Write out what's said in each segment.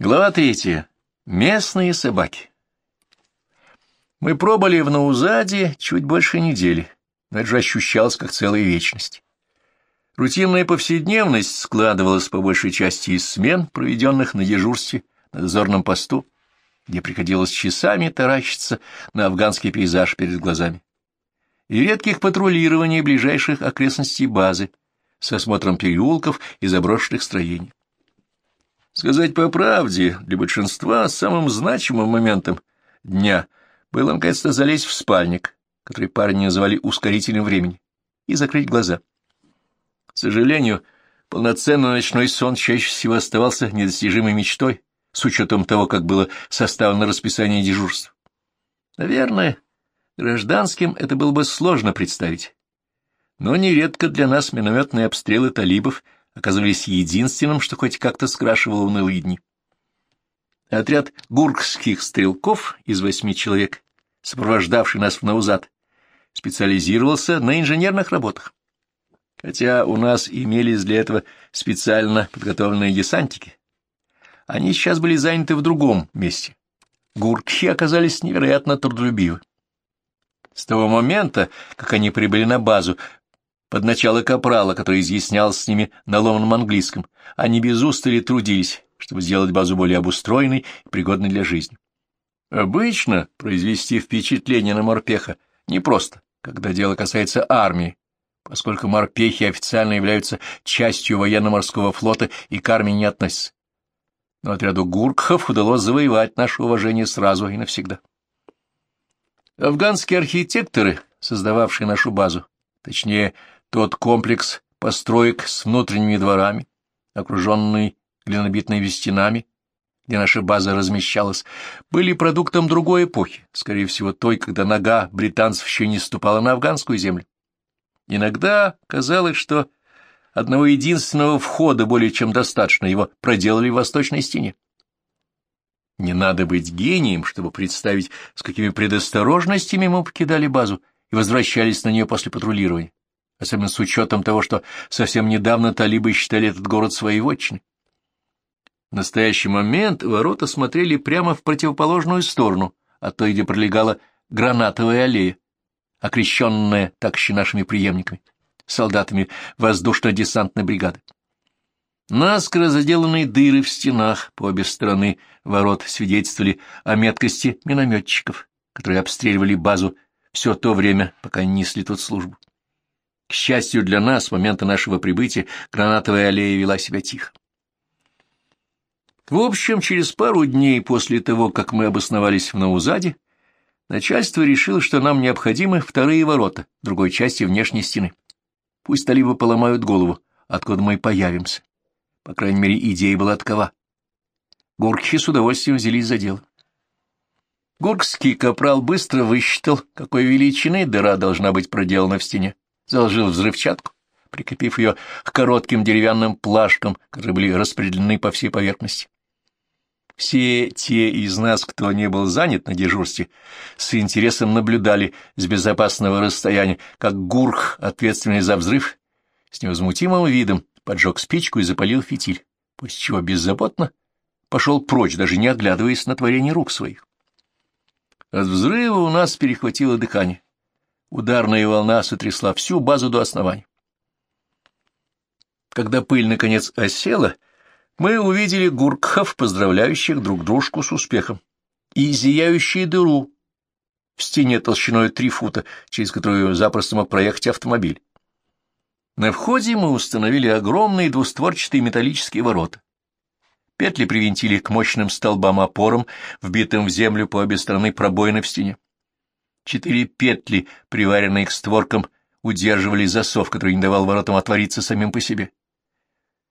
Глава третья. Местные собаки. Мы пробыли в Наузаде чуть больше недели, но это же ощущалось как целая вечность. Рутинная повседневность складывалась по большей части из смен, проведенных на дежурстве на дозорном посту, где приходилось часами таращиться на афганский пейзаж перед глазами, и редких патрулирований ближайших окрестностей базы с осмотром переулков и заброшенных строений. Сказать по правде, для большинства самым значимым моментом дня было наконец-то залезть в спальник, который парни называли ускорителем времени, и закрыть глаза. К сожалению, полноценный ночной сон чаще всего оставался недостижимой мечтой, с учетом того, как было составлено расписание дежурств. Наверное, гражданским это было бы сложно представить. Но нередко для нас минометные обстрелы талибов — оказывались единственным, что хоть как-то скрашивало унылые дни. Отряд гуркских стрелков из восьми человек, сопровождавший нас в Наузад, специализировался на инженерных работах. Хотя у нас имелись для этого специально подготовленные десантики, они сейчас были заняты в другом месте. Гуркхи оказались невероятно трудолюбивы. С того момента, как они прибыли на базу, под начало капрала, который изъяснял с ними на ломаном английском. Они без устали трудились, чтобы сделать базу более обустроенной и пригодной для жизни. Обычно произвести впечатление на морпеха непросто, когда дело касается армии, поскольку морпехи официально являются частью военно-морского флота и к армии не относятся. Но отряду гуркхов удалось завоевать наше уважение сразу и навсегда. Афганские архитекторы, создававшие нашу базу, точнее, тот комплекс построек с внутренними дворами, окруженный глинобитными стенами, где наша база размещалась, были продуктом другой эпохи, скорее всего той, когда нога британцев еще не ступала на афганскую землю. Иногда казалось, что одного единственного входа более чем достаточно, его проделали в восточной стене. Не надо быть гением, чтобы представить, с какими предосторожностями мы покидали базу и возвращались на нее после патрулирования особенно с учетом того, что совсем недавно талибы считали этот город своей вотчиной. В настоящий момент ворота смотрели прямо в противоположную сторону, от той, где пролегала гранатовая аллея, окрещенная так еще нашими преемниками, солдатами воздушно-десантной бригады. Наскоро заделанные дыры в стенах по обе стороны ворот свидетельствовали о меткости минометчиков, которые обстреливали базу все то время, пока они несли тут службу. К счастью для нас, с момента нашего прибытия гранатовая аллея вела себя тихо. В общем, через пару дней после того, как мы обосновались в Наузаде, начальство решило, что нам необходимы вторые ворота другой части внешней стены. Пусть талибы поломают голову, откуда мы появимся. По крайней мере, идея была такова. Гуркхи с удовольствием взялись за дело. Гуркский капрал быстро высчитал, какой величины дыра должна быть проделана в стене заложил взрывчатку, прикрепив ее к коротким деревянным плашкам, которые были распределены по всей поверхности. Все те из нас, кто не был занят на дежурстве, с интересом наблюдали с безопасного расстояния, как Гурх, ответственный за взрыв, с невозмутимым видом поджег спичку и запалил фитиль, после чего беззаботно пошел прочь, даже не оглядываясь на творение рук своих. От взрыва у нас перехватило дыхание. Ударная волна сотрясла всю базу до основания. Когда пыль, наконец, осела, мы увидели гуркхов, поздравляющих друг дружку с успехом, и зияющую дыру в стене толщиной три фута, через которую запросто мог проехать автомобиль. На входе мы установили огромные двустворчатые металлические ворота. Петли привинтили к мощным столбам-опорам, вбитым в землю по обе стороны пробоины в стене. Четыре петли, приваренные к створкам, удерживали засов, который не давал воротам отвориться самим по себе.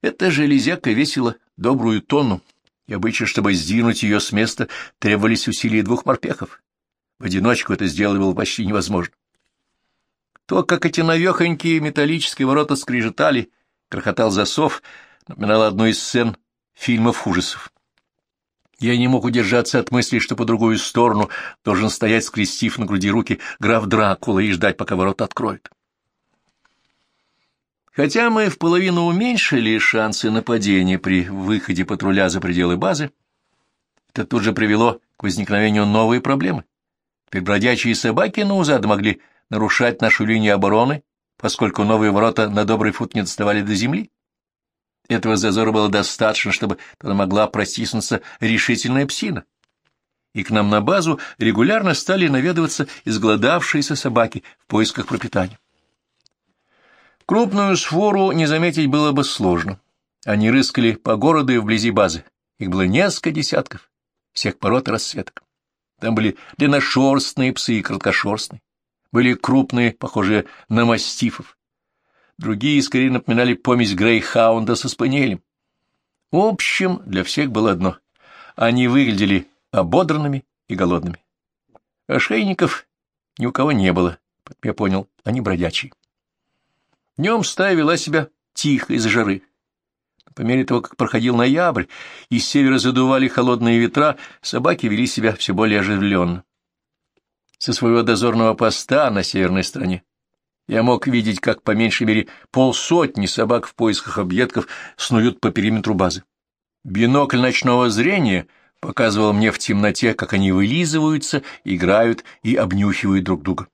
Эта железяка весила добрую тонну, и обычно, чтобы сдвинуть ее с места, требовались усилия двух морпехов. В одиночку это сделать было почти невозможно. То, как эти навехонькие металлические ворота скрежетали, крохотал засов, напоминало одну из сцен фильмов ужасов. Я не мог удержаться от мысли, что по другую сторону должен стоять, скрестив на груди руки, граф Дракула и ждать, пока ворота откроют. Хотя мы в половину уменьшили шансы нападения при выходе патруля за пределы базы, Это тут же привело к возникновению новой проблемы. Теперь бродячие собаки на узад могли нарушать нашу линию обороны, поскольку новые ворота на добрый фут не доставали до земли. Этого зазора было достаточно, чтобы туда могла протиснуться решительная псина. И к нам на базу регулярно стали наведываться изгладавшиеся собаки в поисках пропитания. Крупную свору не заметить было бы сложно. Они рыскали по городу и вблизи базы. Их было несколько десятков, всех пород и расцветок. Там были длинношерстные псы и краткошерстные. Были крупные, похожие на мастифов. Другие скорее напоминали помесь грейхаунда со спаниелем. В общем, для всех было одно. Они выглядели ободранными и голодными. Ошейников ни у кого не было, я понял, они бродячие. Днем стая вела себя тихо из-за жары. По мере того, как проходил ноябрь, и с севера задували холодные ветра, собаки вели себя все более оживленно. Со своего дозорного поста на северной стороне я мог видеть, как по меньшей мере полсотни собак в поисках объедков снуют по периметру базы. Бинокль ночного зрения показывал мне в темноте, как они вылизываются, играют и обнюхивают друг друга.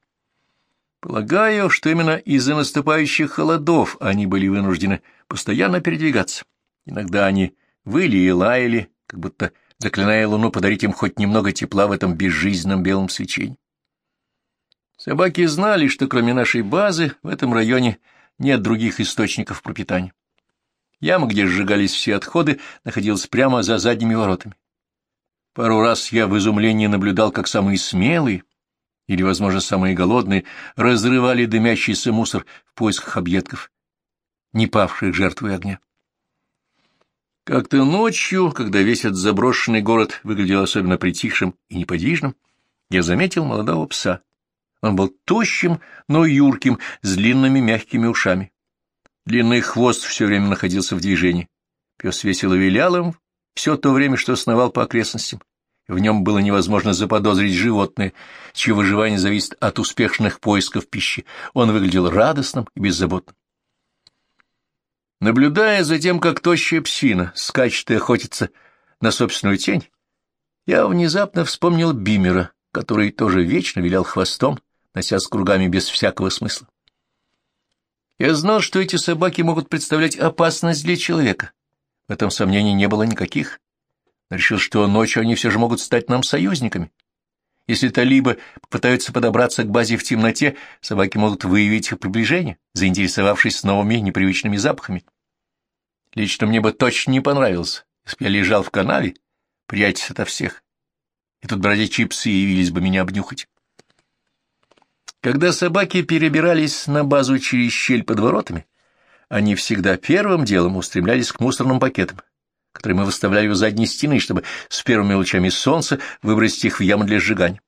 Полагаю, что именно из-за наступающих холодов они были вынуждены постоянно передвигаться. Иногда они выли и лаяли, как будто заклиная луну подарить им хоть немного тепла в этом безжизненном белом свечении. Собаки знали, что кроме нашей базы в этом районе нет других источников пропитания. Яма, где сжигались все отходы, находилась прямо за задними воротами. Пару раз я в изумлении наблюдал, как самые смелые, или, возможно, самые голодные, разрывали дымящийся мусор в поисках объедков, не павших жертвой огня. Как-то ночью, когда весь этот заброшенный город выглядел особенно притихшим и неподвижным, я заметил молодого пса. Он был тощим, но юрким, с длинными мягкими ушами. Длинный хвост все время находился в движении. Пес весело вилял им все то время, что сновал по окрестностям. В нем было невозможно заподозрить животное, чье выживание зависит от успешных поисков пищи. Он выглядел радостным и беззаботным. Наблюдая за тем, как тощая псина скачет и охотится на собственную тень, я внезапно вспомнил Бимера, который тоже вечно вилял хвостом, носясь кругами без всякого смысла. Я знал, что эти собаки могут представлять опасность для человека, в этом сомнений не было никаких. Решил, что ночью они все же могут стать нам союзниками. Если талибы попытаются подобраться к базе в темноте, собаки могут выявить их приближение, заинтересовавшись новыми непривычными запахами. Лично мне бы точно не понравилось, если бы я лежал в канаве, прячась ото всех, и тут бродячие псы явились бы меня обнюхать. Когда собаки перебирались на базу через щель под воротами, они всегда первым делом устремлялись к мусорным пакетам, которые мы выставляли у задней стены, чтобы с первыми лучами солнца выбросить их в яму для сжигания.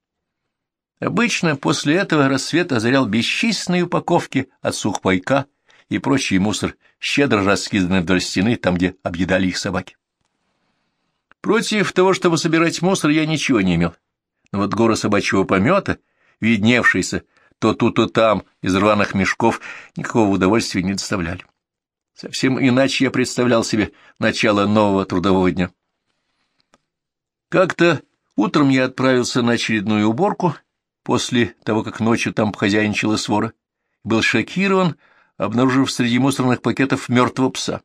Обычно после этого рассвет озарял бесчисленные упаковки от сухпайка и прочий мусор, щедро раскиданный вдоль стены, там, где объедали их собаки. Против того, чтобы собирать мусор, я ничего не имел. Но вот горы собачьего помета, видневшиеся то тут, то там из рваных мешков никакого удовольствия не доставляли. Совсем иначе я представлял себе начало нового трудового дня. Как-то утром я отправился на очередную уборку, после того, как ночью там хозяйничала свора, был шокирован, обнаружив среди мусорных пакетов мертвого пса.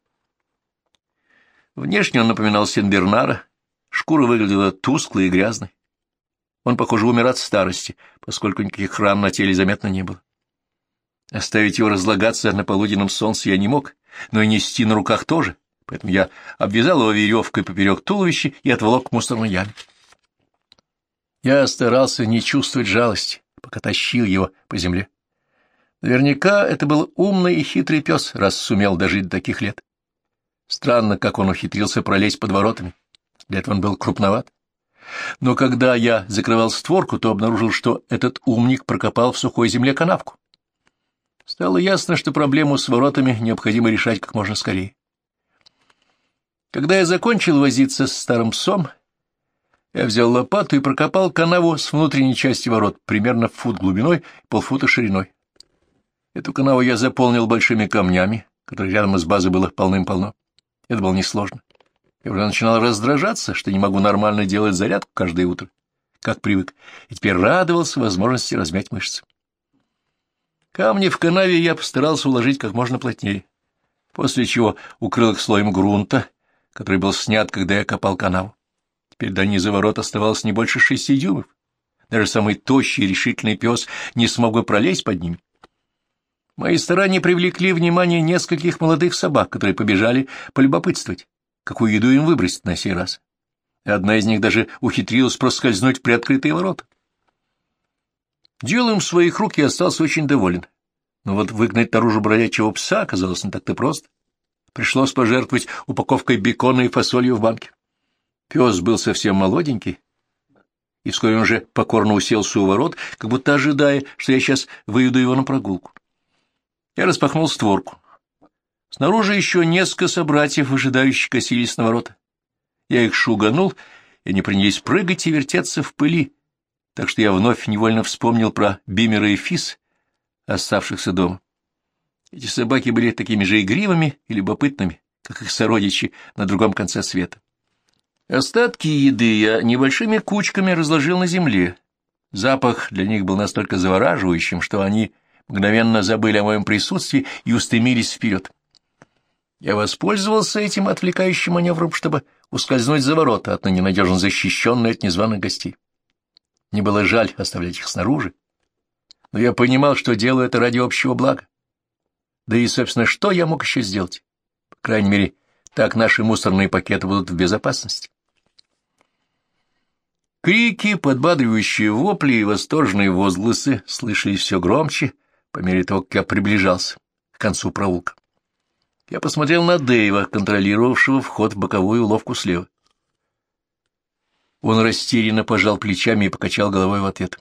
Внешне он напоминал Сенбернара, шкура выглядела тусклой и грязной. Он, похоже, умер от старости, поскольку никаких ран на теле заметно не было. Оставить его разлагаться на полуденном солнце я не мог, но и нести на руках тоже, поэтому я обвязал его веревкой поперек туловища и отволок к мусорной яме. Я старался не чувствовать жалости, пока тащил его по земле. Наверняка это был умный и хитрый пес, раз сумел дожить до таких лет. Странно, как он ухитрился пролезть под воротами. Для этого он был крупноват. Но когда я закрывал створку, то обнаружил, что этот умник прокопал в сухой земле канавку. Стало ясно, что проблему с воротами необходимо решать как можно скорее. Когда я закончил возиться с старым псом, я взял лопату и прокопал канаву с внутренней части ворот, примерно фут глубиной и полфута шириной. Эту канаву я заполнил большими камнями, которые рядом с базой было полным-полно. Это было несложно. Я уже начинал раздражаться, что не могу нормально делать зарядку каждое утро, как привык, и теперь радовался возможности размять мышцы. Камни в канаве я постарался уложить как можно плотнее, после чего укрыл их слоем грунта, который был снят, когда я копал канаву. Теперь до низа ворот оставалось не больше шести дюймов. Даже самый тощий и решительный пес не смог бы пролезть под ними. Мои старания привлекли внимание нескольких молодых собак, которые побежали полюбопытствовать, какую еду им выбросить на сей раз. Одна из них даже ухитрилась проскользнуть в приоткрытые ворота. Делом своих рук я остался очень доволен. Но вот выгнать наружу бродячего пса оказалось не так-то просто. Пришлось пожертвовать упаковкой бекона и фасолью в банке. Пес был совсем молоденький, и вскоре он уже покорно уселся у ворот, как будто ожидая, что я сейчас выведу его на прогулку. Я распахнул створку. Снаружи еще несколько собратьев, ожидающих, косились на ворота. Я их шуганул, и они принялись прыгать и вертеться в пыли, так что я вновь невольно вспомнил про Бимера и Фис, оставшихся дома. Эти собаки были такими же игривыми и любопытными, как их сородичи на другом конце света. Остатки еды я небольшими кучками разложил на земле. Запах для них был настолько завораживающим, что они мгновенно забыли о моем присутствии и устремились вперед. Я воспользовался этим отвлекающим маневром, чтобы ускользнуть за ворота, от ненадежно защищенной от незваных гостей. Мне было жаль оставлять их снаружи, но я понимал, что делаю это ради общего блага. Да и, собственно, что я мог еще сделать? По крайней мере, так наши мусорные пакеты будут в безопасности. Крики, подбадривающие вопли и восторженные возгласы слышались все громче по мере того, как я приближался к концу проулка. Я посмотрел на Дэйва, контролировавшего вход в боковую уловку слева. Он растерянно пожал плечами и покачал головой в ответ.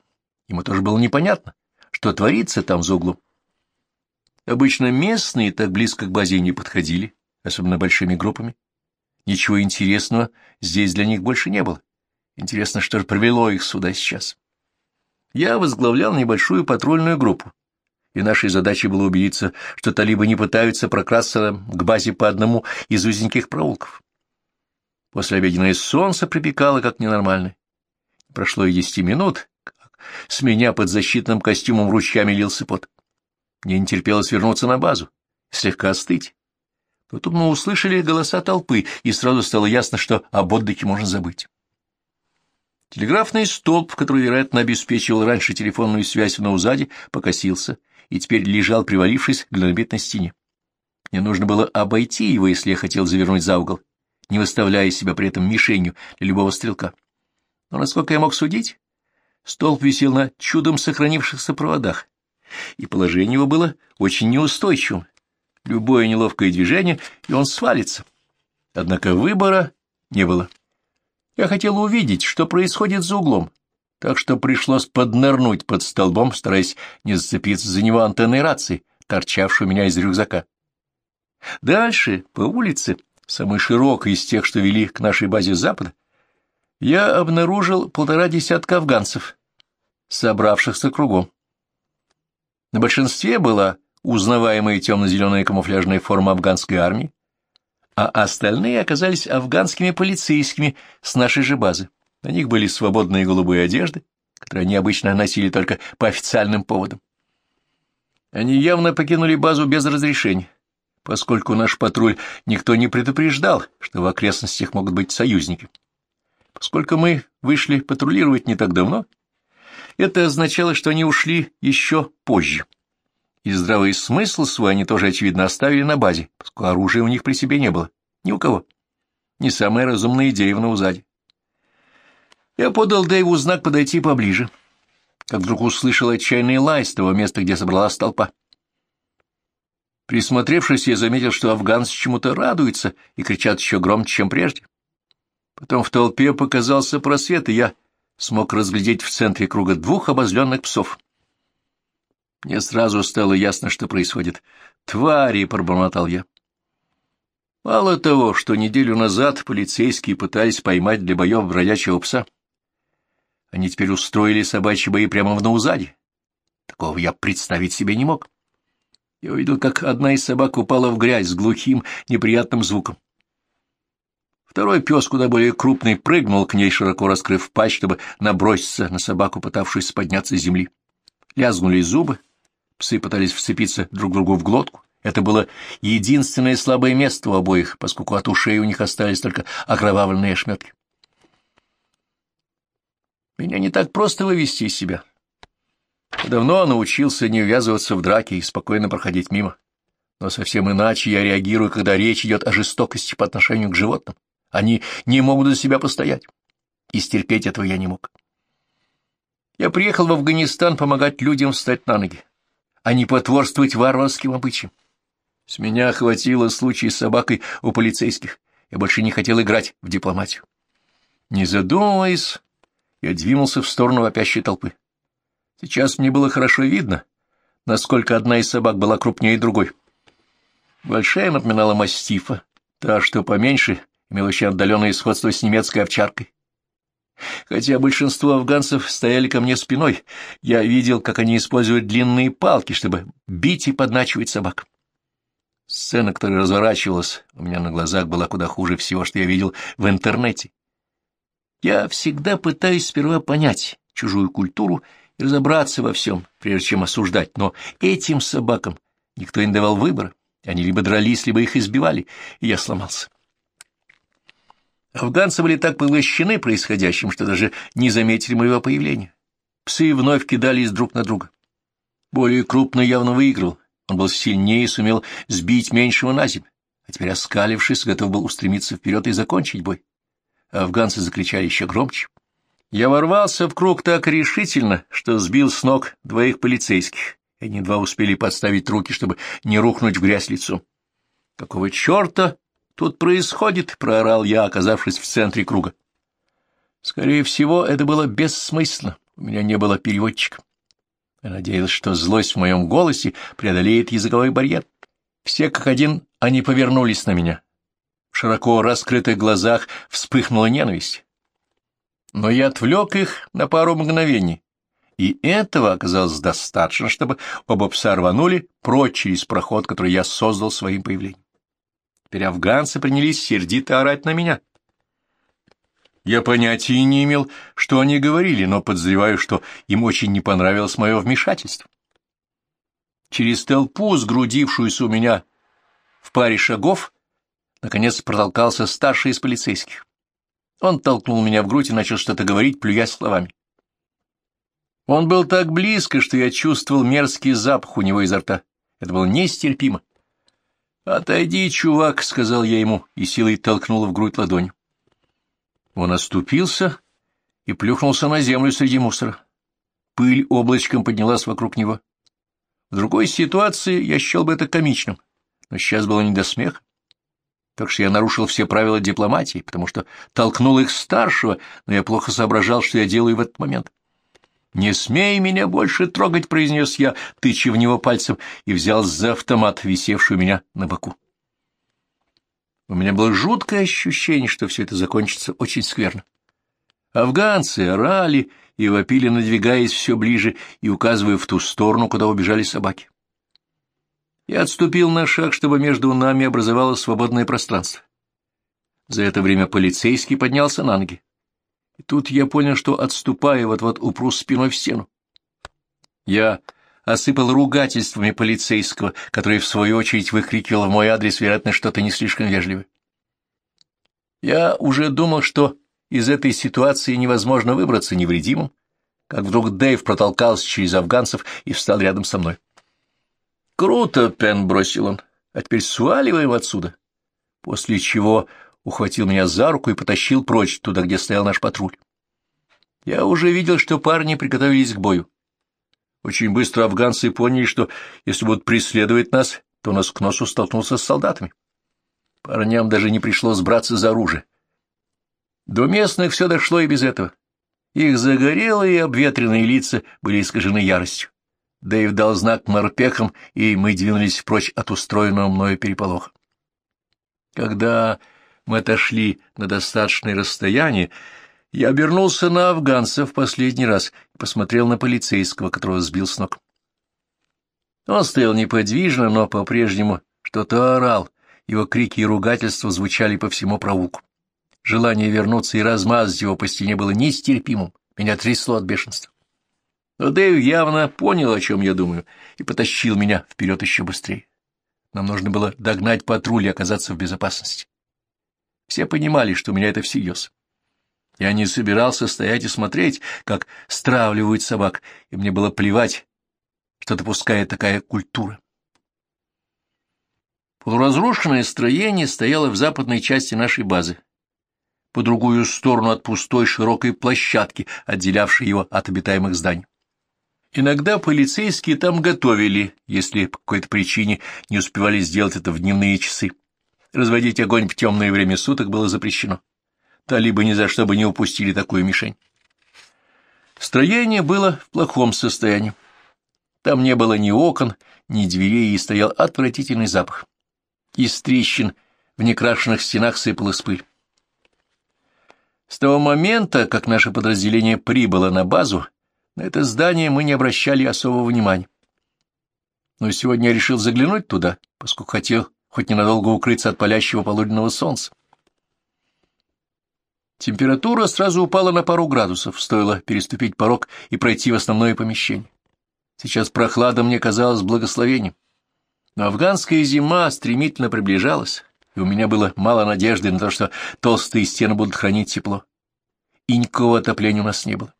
Ему тоже было непонятно, что творится там за углом. Обычно местные так близко к базе не подходили, особенно большими группами. Ничего интересного здесь для них больше не было. Интересно, что же привело их сюда сейчас. Я возглавлял небольшую патрульную группу, и нашей задачей было убедиться, что талибы не пытаются прокрасться к базе по одному из узеньких проулков. После обеденное солнце припекало как ненормальное. Прошло и десяти минут, как с меня под защитным костюмом ручьями лился пот. Мне не терпелось вернуться на базу, слегка остыть. Но тут мы услышали голоса толпы, и сразу стало ясно, что об отдыхе можно забыть. Телеграфный столб, который, вероятно, обеспечивал раньше телефонную связь в Наузаде, покосился и теперь лежал, привалившись к глинобитной стене. Мне нужно было обойти его, если я хотел завернуть за угол, не выставляя себя при этом мишенью для любого стрелка. Но, насколько я мог судить, столб висел на чудом сохранившихся проводах, и положение его было очень неустойчивым. Любое неловкое движение, и он свалится. Однако выбора не было. Я хотел увидеть, что происходит за углом, так что пришлось поднырнуть под столбом, стараясь не зацепиться за него антенной рации, торчавшей у меня из рюкзака. Дальше, по улице, самой широкой из тех, что вели к нашей базе запада, я обнаружил полтора десятка афганцев, собравшихся кругом. На большинстве была узнаваемая темно-зеленая камуфляжная форма афганской армии, а остальные оказались афганскими полицейскими с нашей же базы. На них были свободные голубые одежды, которые они обычно носили только по официальным поводам. Они явно покинули базу без разрешения, поскольку наш патруль никто не предупреждал, что в окрестностях могут быть союзники. Поскольку мы вышли патрулировать не так давно, это означало, что они ушли еще позже. И здравый смысл свой они тоже, очевидно, оставили на базе, поскольку оружия у них при себе не было. Ни у кого. Не самая разумная идея в Наузаде. Я подал Дэйву знак подойти поближе, как вдруг услышал отчаянный лай с того места, где собралась толпа. Присмотревшись, я заметил, что афганцы чему-то радуются и кричат еще громче, чем прежде. Потом в толпе показался просвет, и я смог разглядеть в центре круга двух обозленных псов. Мне сразу стало ясно, что происходит. «Твари!» — пробормотал я. Мало того, что неделю назад полицейские пытались поймать для боев бродячего пса, они теперь устроили собачьи бои прямо в Наузаде. Такого я представить себе не мог. Я увидел, как одна из собак упала в грязь с глухим, неприятным звуком. Второй пес, куда более крупный, прыгнул к ней, широко раскрыв пасть, чтобы наброситься на собаку, пытавшуюся подняться с земли. Лязгнули зубы, псы пытались вцепиться друг другу в глотку. Это было единственное слабое место у обоих, поскольку от ушей у них остались только окровавленные ошметки. Меня не так просто вывести из себя. Давно научился не ввязываться в драки и спокойно проходить мимо. Но совсем иначе я реагирую, когда речь идет о жестокости по отношению к животным. Они не могут за себя постоять. И стерпеть этого я не мог. Я приехал в Афганистан помогать людям встать на ноги, а не потворствовать варварским обычаям. С меня хватило случай с собакой у полицейских. Я больше не хотел играть в дипломатию. Не задумываясь, я двинулся в сторону вопящей толпы. Сейчас мне было хорошо видно, насколько одна из собак была крупнее другой. Большая напоминала мастифа, та, что поменьше, имел очень отдаленное сходство с немецкой овчаркой. Хотя большинство афганцев стояли ко мне спиной, я видел, как они используют длинные палки, чтобы бить и подначивать собак. Сцена, которая разворачивалась у меня на глазах, была куда хуже всего, что я видел в интернете. Я всегда пытаюсь сперва понять чужую культуру и разобраться во всем, прежде чем осуждать, но этим собакам никто не давал выбора. Они либо дрались, либо их избивали, и я сломался. Афганцы были так поглощены происходящим, что даже не заметили моего появления. Псы вновь кидались друг на друга. Более крупный явно выиграл. Он был сильнее и сумел сбить меньшего на землю, а теперь, оскалившись, готов был устремиться вперед и закончить бой. Афганцы закричали еще громче. Я ворвался в круг так решительно, что сбил с ног двоих полицейских. Они два успели подставить руки, чтобы не рухнуть в грязь лицом. Какого черта тут происходит?» — проорал я, оказавшись в центре круга. Скорее всего, это было бессмысленно. У меня не было переводчика. Я надеялся, что злость в моем голосе преодолеет языковой барьер. Все как один они повернулись на меня. Широко раскрытых глазах вспыхнула ненависть. Но я отвлек их на пару мгновений, и этого оказалось достаточно, чтобы оба пса рванули прочь через проход, который я создал своим появлением. Теперь афганцы принялись сердито орать на меня. Я понятия не имел, что они говорили, но подозреваю, что им очень не понравилось мое вмешательство. Через толпу, сгрудившуюся у меня в паре шагов, наконец протолкался старший из полицейских. Он толкнул меня в грудь и начал что-то говорить, плюясь словами. Он был так близко, что я чувствовал мерзкий запах у него изо рта. Это было нестерпимо. «Отойди, чувак», — сказал я ему, и силой толкнул в грудь ладонь. Он оступился и плюхнулся на землю среди мусора. Пыль облачком поднялась вокруг него. В другой ситуации я счел бы это комичным, но сейчас было не до смеха. Так что я нарушил все правила дипломатии, потому что толкнул их старшего, но я плохо соображал, что я делаю в этот момент. «Не смей меня больше трогать», — произнес я, тыча в него пальцем, и взял за автомат, висевший у меня на боку. У меня было жуткое ощущение, что все это закончится очень скверно. Афганцы орали и вопили, надвигаясь все ближе и указывая в ту сторону, куда убежали собаки. Я отступил на шаг, чтобы между нами образовалось свободное пространство. За это время полицейский поднялся на ноги. И тут я понял, что, отступая, вот-вот упру спиной в стену. Я осыпал ругательствами полицейского, который, в свою очередь, выкрикивал в мой адрес, вероятно, что-то не слишком вежливое. Я уже думал, что из этой ситуации невозможно выбраться невредимым, как вдруг Дэйв протолкался через афганцев и встал рядом со мной. «Круто, Пен!» — бросил он. «А теперь сваливаем отсюда!» После чего ухватил меня за руку и потащил прочь, туда, где стоял наш патруль. Я уже видел, что парни приготовились к бою. Очень быстро афганцы поняли, что если будут преследовать нас, то нос к носу столкнулся с солдатами. Парням даже не пришлось браться за оружие. До местных все дошло и без этого. Их загорелые и обветренные лица были искажены яростью. Дэйв дал знак морпехам, и мы двинулись прочь от устроенного мною переполоха. Когда мы отошли на достаточное расстояние, я обернулся на афганца в последний раз и посмотрел на полицейского, которого сбил с ног. Он стоял неподвижно, но по-прежнему что-то орал, его крики и ругательства звучали по всему провулку. Желание вернуться и размазать его по стене было нестерпимым. Меня трясло от бешенства. Но Дэйв явно понял, о чем я думаю, и потащил меня вперед еще быстрее. Нам нужно было догнать патруль и оказаться в безопасности. Все понимали, что у меня это всерьез. Я не собирался стоять и смотреть, как стравливают собак, и мне было плевать, что допускает такая культура. Полуразрушенное строение стояло в западной части нашей базы, по другую сторону от пустой широкой площадки, отделявшей его от обитаемых зданий. Иногда полицейские там готовили, если по какой-то причине не успевали сделать это в дневные часы. Разводить огонь в темное время суток было запрещено. Талибы ни за что бы не упустили такую мишень. Строение было в плохом состоянии. Там не было ни окон, ни дверей, и стоял отвратительный запах. Из трещин в некрашенных стенах сыпалась пыль. С того момента, как наше подразделение прибыло на базу, на это здание мы не обращали особого внимания. Но сегодня я решил заглянуть туда, поскольку хотел хоть ненадолго укрыться от палящего полуденного солнца. Температура сразу упала на пару градусов, стоило переступить порог и пройти в основное помещение. Сейчас прохлада мне казалась благословением. Но афганская зима стремительно приближалась, и у меня было мало надежды на то, что толстые стены будут хранить тепло. И никакого отопления у нас не было.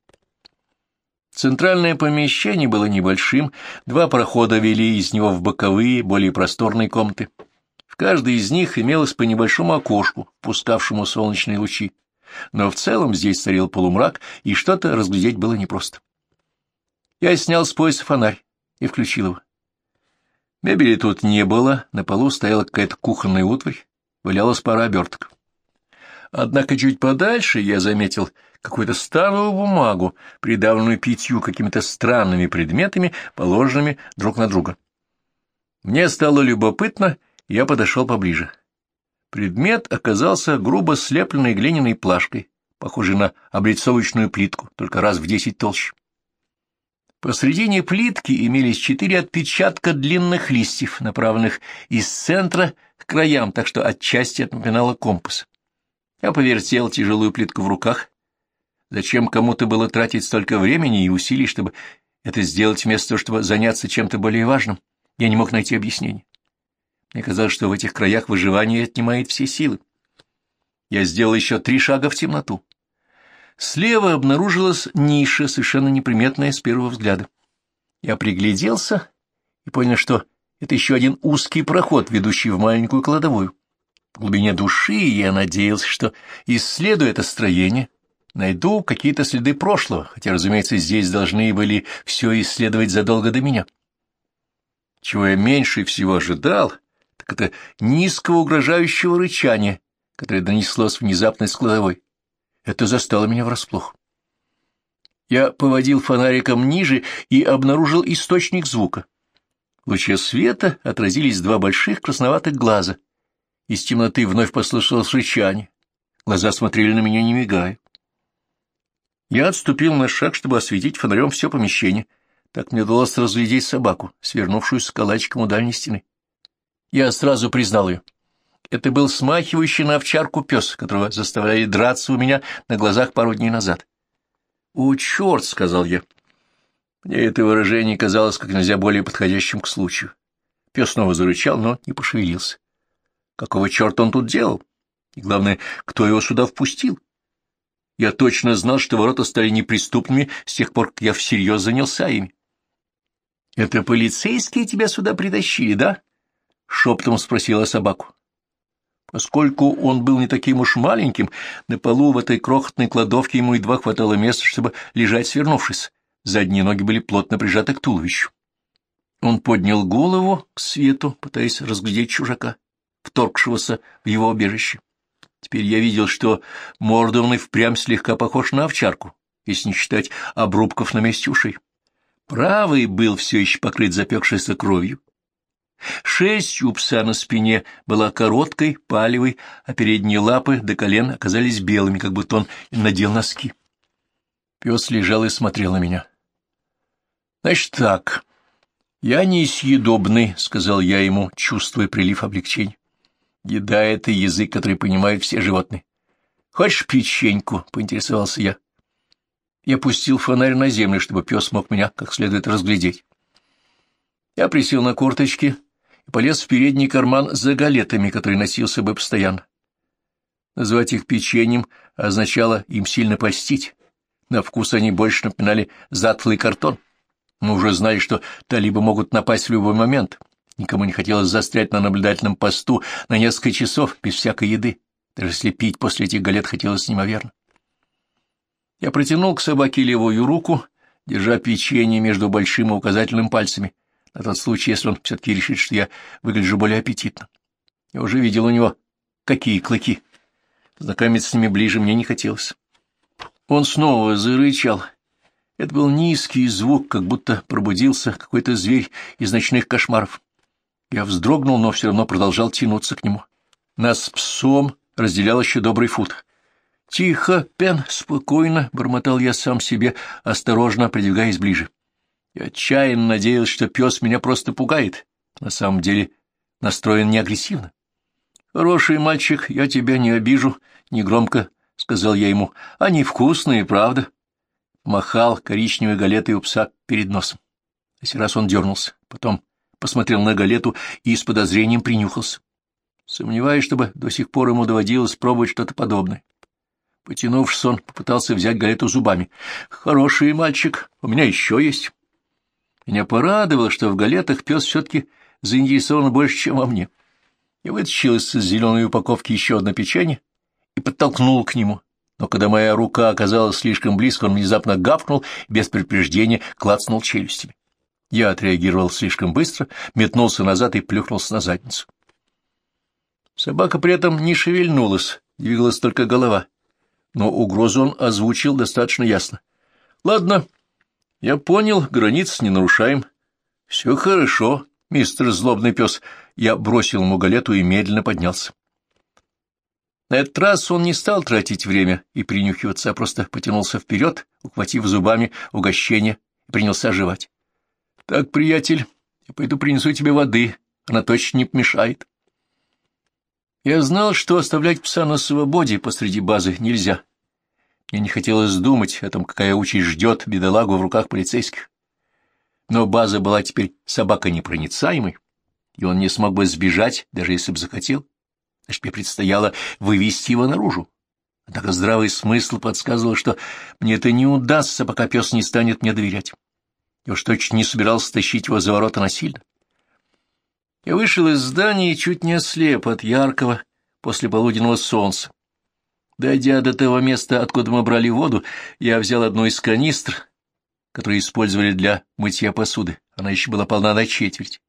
Центральное помещение было небольшим, два прохода вели из него в боковые, более просторные комнаты. В каждой из них имелось по небольшому окошку, пускавшему солнечные лучи. Но в целом здесь царил полумрак, и что-то разглядеть было непросто. Я снял с пояса фонарь и включил его. Мебели тут не было, на полу стояла какая-то кухонная утварь, валялась пара оберток. Однако чуть подальше я заметил какую-то старую бумагу, придавленную пятью какими-то странными предметами, положенными друг на друга. Мне стало любопытно, я подошел поближе. Предмет оказался грубо слепленной глиняной плашкой, похожей на облицовочную плитку, только раз в десять толще. Посредине плитки имелись четыре отпечатка длинных листьев, направленных из центра к краям, так что отчасти напоминало компас. Я повертел тяжелую плитку в руках. Зачем кому-то было тратить столько времени и усилий, чтобы это сделать вместо того, чтобы заняться чем-то более важным? Я не мог найти объяснение. Мне казалось, что в этих краях выживание отнимает все силы. Я сделал еще три шага в темноту. Слева обнаружилась ниша, совершенно неприметная с первого взгляда. Я пригляделся и понял, что это еще один узкий проход, ведущий в маленькую кладовую. В глубине души я надеялся, что, исследуя это строение, найду какие-то следы прошлого, хотя, разумеется, здесь должны были все исследовать задолго до меня. Чего я меньше всего ожидал, так это низкого угрожающего рычания, которое донеслось внезапно из кладовой. Это застало меня врасплох. Я поводил фонариком ниже и обнаружил источник звука. В луче света отразились два больших красноватых глаза. Из темноты вновь послышалось рычание. Глаза смотрели на меня, не мигая. Я отступил на шаг, чтобы осветить фонарем все помещение. Так мне удалось разглядеть собаку, свернувшуюся калачиком у дальней стены. Я сразу признал ее. Это был смахивающий на овчарку пес, которого заставляли драться у меня на глазах пару дней назад. — О, черт! — сказал я. Мне это выражение казалось как нельзя более подходящим к случаю. Пес снова зарычал, но не пошевелился. Какого черта он тут делал? И главное, кто его сюда впустил? Я точно знал, что ворота стали неприступными с тех пор, как я всерьез занялся ими. — Это полицейские тебя сюда притащили, да? — шептом спросила собаку. Поскольку он был не таким уж маленьким, на полу в этой крохотной кладовке ему едва хватало места, чтобы лежать свернувшись. Задние ноги были плотно прижаты к туловищу. Он поднял голову к свету, пытаясь разглядеть чужака, вторгшегося в его убежище. Теперь я видел, что и впрямь слегка похож на овчарку, если не считать обрубков на месте ушей. Правый был все еще покрыт запекшейся кровью, Шесть у пса на спине была короткой, палевой, а передние лапы до колен оказались белыми, как будто он надел носки. Пес лежал и смотрел на меня. — Значит так, я несъедобный, — сказал я ему, чувствуя прилив облегчения. Еда — это язык, который понимают все животные. Хочешь печеньку? — поинтересовался я. Я пустил фонарь на землю, чтобы пес мог меня как следует разглядеть. Я присел на корточки и полез в передний карман за галетами, которые носил с собой постоянно. Назвать их печеньем означало им сильно польстить. На вкус они больше напоминали затлый картон. Мы уже знали, что талибы могут напасть в любой момент. Никому не хотелось застрять на наблюдательном посту на несколько часов без всякой еды. Даже если пить после этих галет хотелось неимоверно. Я протянул к собаке левую руку, держа печенье между большим и указательным пальцами, на тот случай, если он все-таки решит, что я выгляжу более аппетитно. Я уже видел у него какие клыки. Знакомиться с ними ближе мне не хотелось. Он снова зарычал. Это был низкий звук, как будто пробудился какой-то зверь из ночных кошмаров. Я вздрогнул, но все равно продолжал тянуться к нему. Нас с псом разделял еще добрый фут. «Тихо, Пен, спокойно», — бормотал я сам себе, осторожно придвигаясь ближе. Я отчаянно надеялся, что пес меня просто пугает. На самом деле настроен не агрессивно. «Хороший мальчик, я тебя не обижу», — негромко сказал я ему. «Они вкусные, правда?» Махал коричневой галетой у пса перед носом. Сей раз он дернулся, потом посмотрел на галету и с подозрением принюхался. Сомневаюсь, чтобы до сих пор ему доводилось пробовать что-то подобное. Потянувшись, он попытался взять галету зубами. «Хороший мальчик, у меня еще есть». Меня порадовало, что в галетах пес все-таки заинтересован больше, чем во мне. Я вытащил из зеленой упаковки еще одно печенье и подтолкнул к нему. Но когда моя рука оказалась слишком близко, он внезапно гавкнул, без предупреждения клацнул челюстями. Я отреагировал слишком быстро, метнулся назад и плюхнулся на задницу. Собака при этом не шевельнулась, двигалась только голова. Но угрозу он озвучил достаточно ясно. — Ладно, я понял, границ не нарушаем. — Все хорошо, мистер злобный пес. Я бросил ему галету и медленно поднялся. На этот раз он не стал тратить время и принюхиваться, а просто потянулся вперед, ухватив зубами угощение, и принялся оживать. — Так, приятель, я пойду принесу тебе воды, она точно не помешает. Я знал, что оставлять пса на свободе посреди базы нельзя. Мне не хотелось думать о том, какая участь ждет бедолагу в руках полицейских. Но база была теперь собакой непроницаемой, и он не смог бы сбежать, даже если бы захотел. Значит, мне предстояло вывести его наружу. Однако здравый смысл подсказывал, что мне это не удастся, пока пес не станет мне доверять. Я уж точно не собирался тащить его за ворота насильно. Я вышел из здания чуть не ослеп от яркого после полуденного солнца. Дойдя до того места, откуда мы брали воду, я взял одну из канистр, которые использовали для мытья посуды. Она еще была полна на четверть.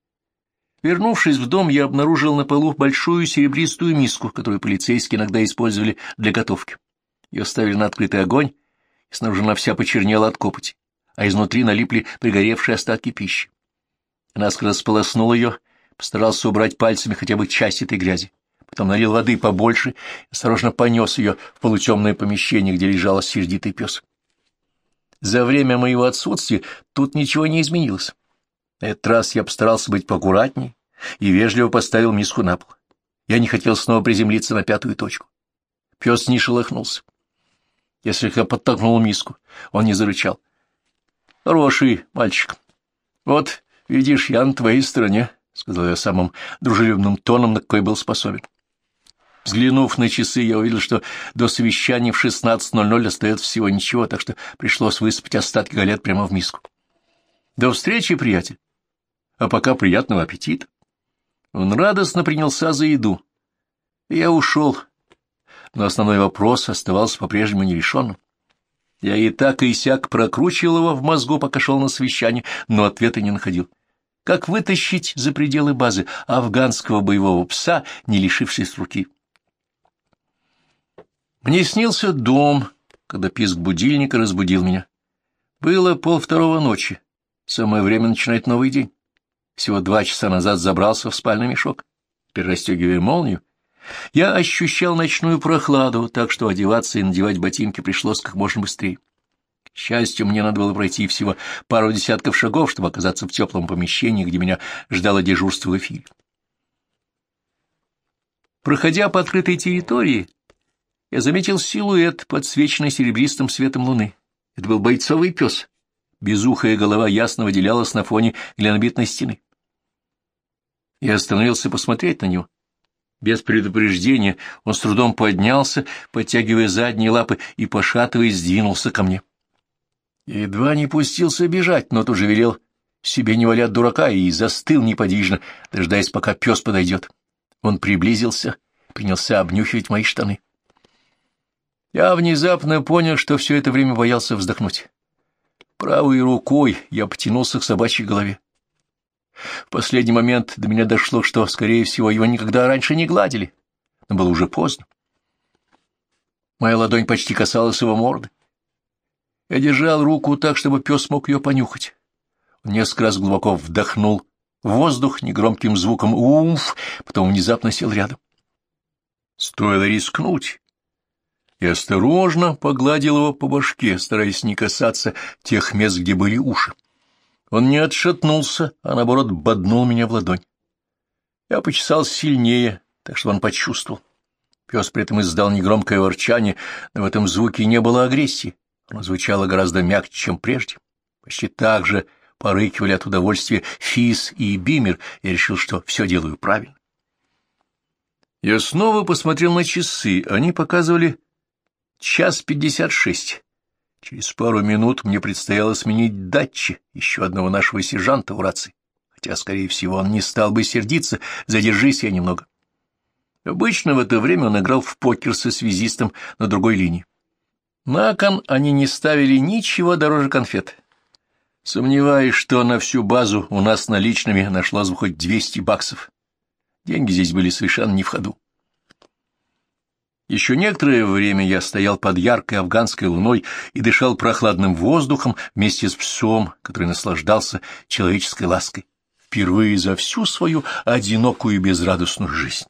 Вернувшись в дом, я обнаружил на полу большую серебристую миску, которую полицейские иногда использовали для готовки. Ее ставили на открытый огонь, и снаружи она вся почернела от копоти, а изнутри налипли пригоревшие остатки пищи. Наскоро сполоснул ее, постарался убрать пальцами хотя бы часть этой грязи. Потом налил воды побольше и осторожно понес ее в полутемное помещение, где лежал сердитый пес. За время моего отсутствия тут ничего не изменилось. На этот раз я постарался быть поаккуратней и вежливо поставил миску на пол. Я не хотел снова приземлиться на пятую точку. Пес не шелохнулся. Я слегка подтолкнул миску. Он не зарычал. — Хороший мальчик. Вот, видишь, я на твоей стороне, — сказал я самым дружелюбным тоном, на какой был способен. Взглянув на часы, я увидел, что до совещания в 16.00 остается всего ничего, так что пришлось высыпать остатки галет прямо в миску. — До встречи, приятель! а пока приятного аппетита. Он радостно принялся за еду. я ушел, но основной вопрос оставался по-прежнему нерешенным. Я и так и сяк прокручивал его в мозгу, пока шел на совещание, но ответа не находил. Как вытащить за пределы базы афганского боевого пса, не лишившись руки? Мне снился дом, когда писк будильника разбудил меня. Было полвторого ночи, самое время начинать новый день. Всего два часа назад забрался в спальный мешок. Теперь расстегивая молнию, я ощущал ночную прохладу, так что одеваться и надевать ботинки пришлось как можно быстрее. К счастью, мне надо было пройти всего пару десятков шагов, чтобы оказаться в теплом помещении, где меня ждало дежурство в эфире. Проходя по открытой территории, я заметил силуэт, подсвеченный серебристым светом луны. Это был бойцовый пес. Безухая голова ясно выделялась на фоне глинобитной стены. Я остановился посмотреть на него. Без предупреждения он с трудом поднялся, подтягивая задние лапы и, пошатываясь, сдвинулся ко мне. Едва не пустился бежать, но тут же велел себе не валять дурака и застыл неподвижно, дожидаясь, пока пес подойдет. Он приблизился, принялся обнюхивать мои штаны. Я внезапно понял, что все это время боялся вздохнуть. Правой рукой я потянулся к собачьей голове. В последний момент до меня дошло, что, скорее всего, его никогда раньше не гладили, но было уже поздно. Моя ладонь почти касалась его морды. Я держал руку так, чтобы пес мог ее понюхать. Он несколько раз глубоко вдохнул воздух негромким звуком «умф», потом внезапно сел рядом. Стоило рискнуть. И осторожно погладил его по башке, стараясь не касаться тех мест, где были уши. Он не отшатнулся, а наоборот боднул меня в ладонь. Я почесал сильнее, так что он почувствовал. Пес при этом издал негромкое ворчание, но в этом звуке не было агрессии. Оно звучало гораздо мягче, чем прежде. Почти так же порыкивали от удовольствия Фис и Бимер, и решил, что все делаю правильно. Я снова посмотрел на часы. Они показывали час пятьдесят шесть. Через пару минут мне предстояло сменить датчи еще одного нашего сержанта в рации, хотя, скорее всего, он не стал бы сердиться, задержись я немного. Обычно в это время он играл в покер со связистом на другой линии. На кон они не ставили ничего дороже конфет. Сомневаюсь, что на всю базу у нас наличными нашлось бы хоть 200 баксов. Деньги здесь были совершенно не в ходу. Еще некоторое время я стоял под яркой афганской луной и дышал прохладным воздухом вместе с псом, который наслаждался человеческой лаской, впервые за всю свою одинокую и безрадостную жизнь.